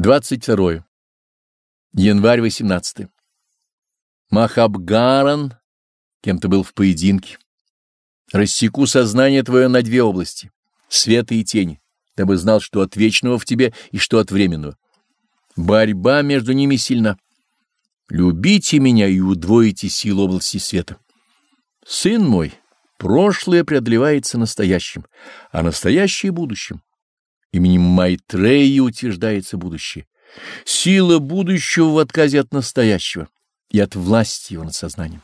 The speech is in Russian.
22. Январь 18. Махабгаран, кем то был в поединке. Рассеку сознание твое на две области — света и тени, дабы знал, что от вечного в тебе и что от временного. Борьба между ними сильна. Любите меня и удвоите силу области света. Сын мой, прошлое преодолевается настоящим, а настоящее — будущим. Именем Майтреи утверждается будущее. Сила будущего в отказе от настоящего и от власти его над сознанием.